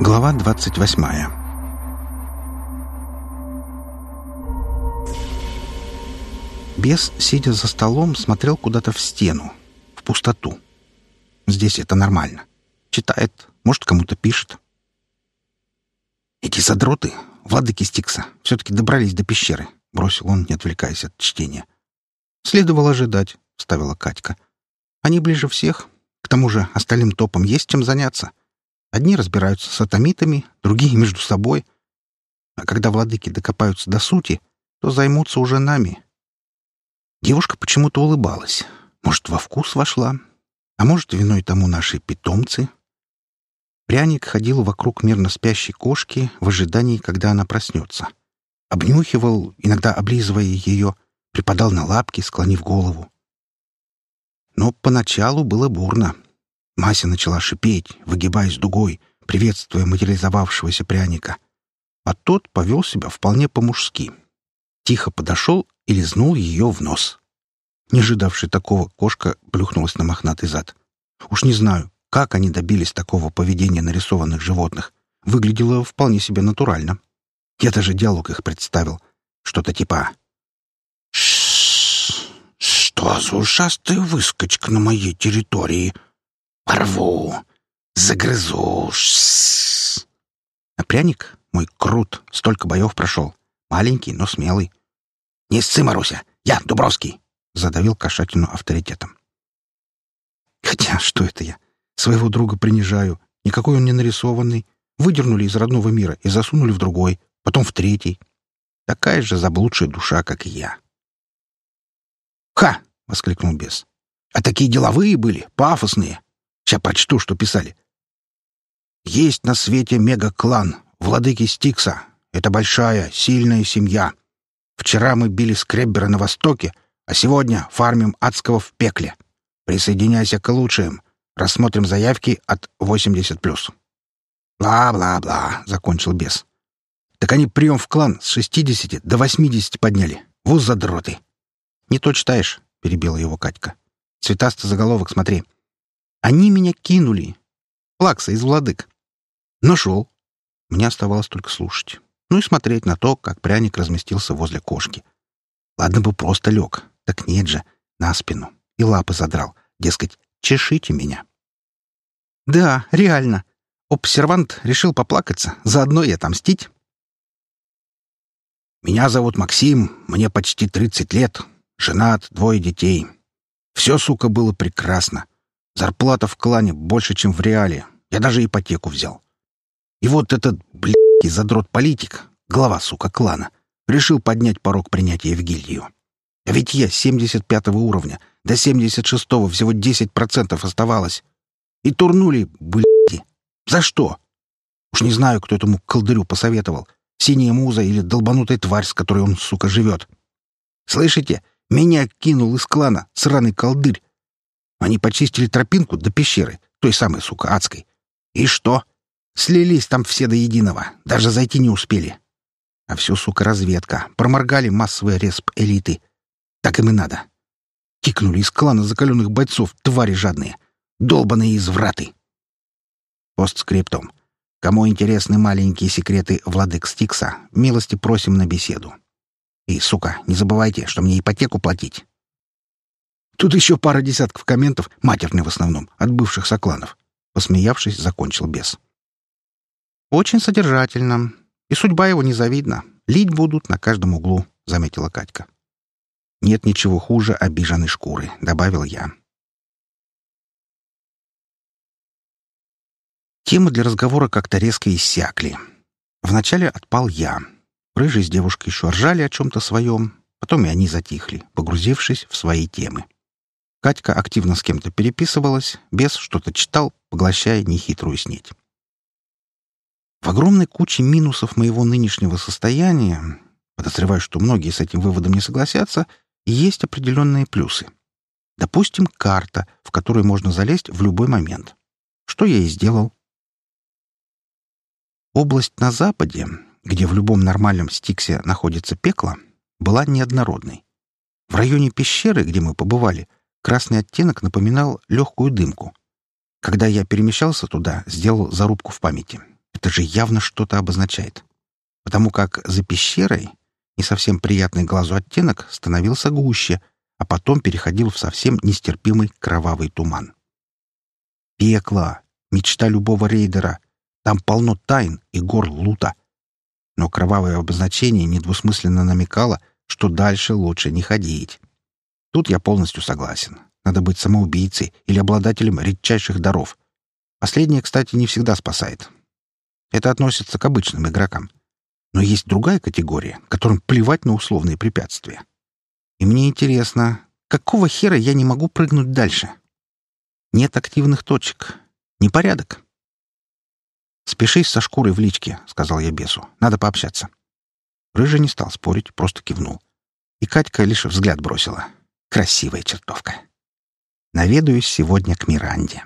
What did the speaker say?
Глава двадцать восьмая Бес, сидя за столом, смотрел куда-то в стену, в пустоту. Здесь это нормально. Читает, может, кому-то пишет. «Эти задроты, владыки Стикса, все-таки добрались до пещеры», — бросил он, не отвлекаясь от чтения. «Следовало ожидать», — ставила Катька. «Они ближе всех. К тому же остальным топам есть чем заняться. Одни разбираются с атомитами, другие — между собой. А когда владыки докопаются до сути, то займутся уже нами». Девушка почему-то улыбалась. Может, во вкус вошла, а может, виной тому наши питомцы. Пряник ходил вокруг мирно спящей кошки в ожидании, когда она проснется. Обнюхивал, иногда облизывая ее, припадал на лапки, склонив голову. Но поначалу было бурно. Мася начала шипеть, выгибаясь дугой, приветствуя материализовавшегося пряника. А тот повел себя вполне по-мужски. Тихо подошел и лизнул ее в нос. Не ожидавшая такого, кошка плюхнулась на мохнатый зад. Уж не знаю, как они добились такого поведения нарисованных животных. Выглядело вполне себе натурально. Я даже диалог их представил. Что-то типа «Что за ушастая выскочка на моей территории? Порву! Загрызу!» А пряник, мой крут, столько боев прошел. Маленький, но смелый. «Не сцы, Маруся! Я, Дубровский!» Задавил кошатину авторитетом. Хотя, что это я? Своего друга принижаю. Никакой он не нарисованный. Выдернули из родного мира и засунули в другой, потом в третий. Такая же заблудшая душа, как и я. «Ха!» — воскликнул бес. «А такие деловые были, пафосные. Сейчас прочту, что писали. Есть на свете мега-клан, владыки Стикса. Это большая, сильная семья. Вчера мы били скреббера на востоке, а сегодня фармим адского в пекле. Присоединяйся к лучшим. Рассмотрим заявки от 80+. «Бла-бла-бла», — закончил бес. «Так они прием в клан с 60 до 80 подняли. Вуз задроты». «Не то читаешь», — перебила его Катька. «Цветастый заголовок, смотри. Они меня кинули. Плакса из владык. Нашел. Мне оставалось только слушать. Ну и смотреть на то, как пряник разместился возле кошки. Ладно бы просто лег, так нет же, на спину. И лапы задрал. Дескать, чешите меня. Да, реально. Обсервант решил поплакаться, заодно и отомстить. Меня зовут Максим, мне почти 30 лет. Женат, двое детей. Все, сука, было прекрасно. Зарплата в клане больше, чем в реале. Я даже ипотеку взял. И вот этот, блядский задрот-политик, глава, сука, клана, решил поднять порог принятия в гильдию. А ведь я 75 уровня, до 76-го всего 10% оставалось. И турнули, блядь. За что? Уж не знаю, кто этому колдырю посоветовал. Синяя муза или долбанутая тварь, с которой он, сука, живет. Слышите? Меня кинул из клана сраный колдырь. Они почистили тропинку до пещеры, той самой, сука, адской. И что? Слились там все до единого, даже зайти не успели. А все, сука, разведка. Проморгали массовый респ элиты. Так им и надо. Кикнули из клана закаленных бойцов, твари жадные. Долбаные извраты. Постскриптум. Кому интересны маленькие секреты владык Стикса, милости просим на беседу. И, сука, не забывайте, что мне ипотеку платить. Тут еще пара десятков комментов, матерные в основном, от бывших сокланов. Посмеявшись, закончил бес. «Очень содержательно. И судьба его незавидна. Лить будут на каждом углу», — заметила Катька. «Нет ничего хуже обиженной шкуры», — добавил я. Темы для разговора как-то резко иссякли. Вначале отпал я. Рыжий с девушкой еще ржали о чем-то своем, потом и они затихли, погрузившись в свои темы. Катька активно с кем-то переписывалась, бес что-то читал, поглощая нехитрую снеть. В огромной куче минусов моего нынешнего состояния, подозреваю, что многие с этим выводом не согласятся, есть определенные плюсы. Допустим, карта, в которую можно залезть в любой момент. Что я и сделал. Область на западе, где в любом нормальном стиксе находится пекло, была неоднородной. В районе пещеры, где мы побывали, красный оттенок напоминал легкую дымку. Когда я перемещался туда, сделал зарубку в памяти. это же явно что-то обозначает. Потому как за пещерой не совсем приятный глазу оттенок становился гуще, а потом переходил в совсем нестерпимый кровавый туман. Пекло! Мечта любого рейдера. Там полно тайн и гор лута. Но кровавое обозначение недвусмысленно намекало, что дальше лучше не ходить. Тут я полностью согласен. Надо быть самоубийцей или обладателем редчайших даров. Последнее, кстати, не всегда спасает. Это относится к обычным игрокам. Но есть другая категория, которым плевать на условные препятствия. И мне интересно, какого хера я не могу прыгнуть дальше? Нет активных точек. Непорядок. «Спешись со шкурой в личке», — сказал я бесу. «Надо пообщаться». Рыжий не стал спорить, просто кивнул. И Катька лишь взгляд бросила. Красивая чертовка. Наведаюсь сегодня к Миранде.